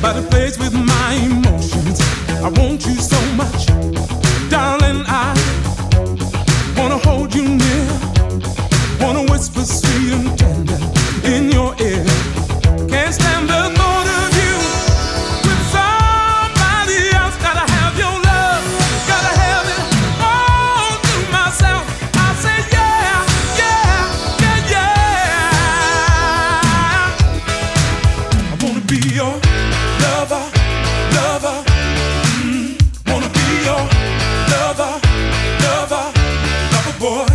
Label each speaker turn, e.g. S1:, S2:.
S1: by the place with my emotions. I want you so much, darling. I wanna hold you near. lover boy.